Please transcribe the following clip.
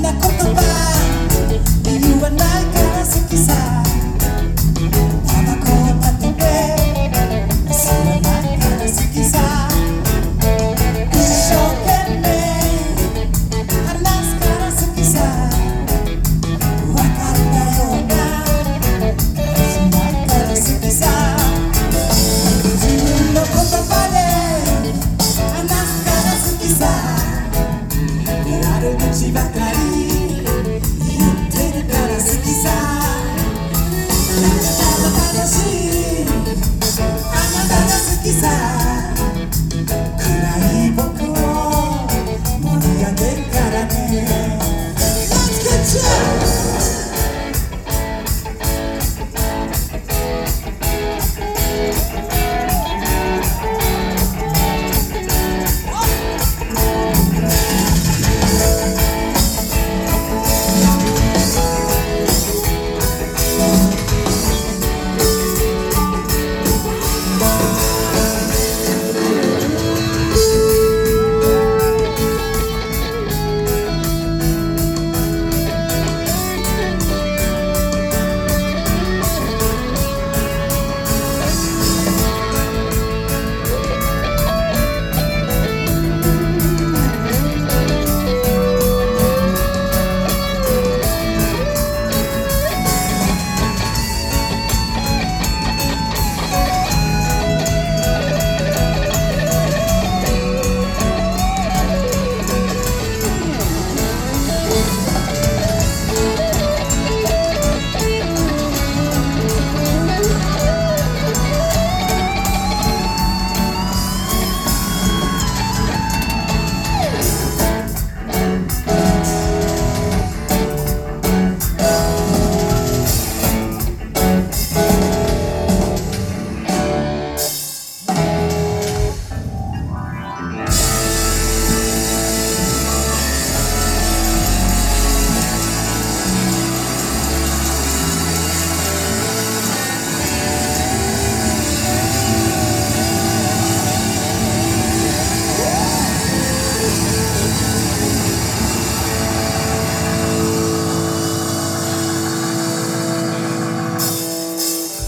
言葉言わないから好きさたバこを立てて吸わないか好きさ一生懸命話すから好きさ分かったようなしないから好きさ自分の言葉で話すから好きさ Bye.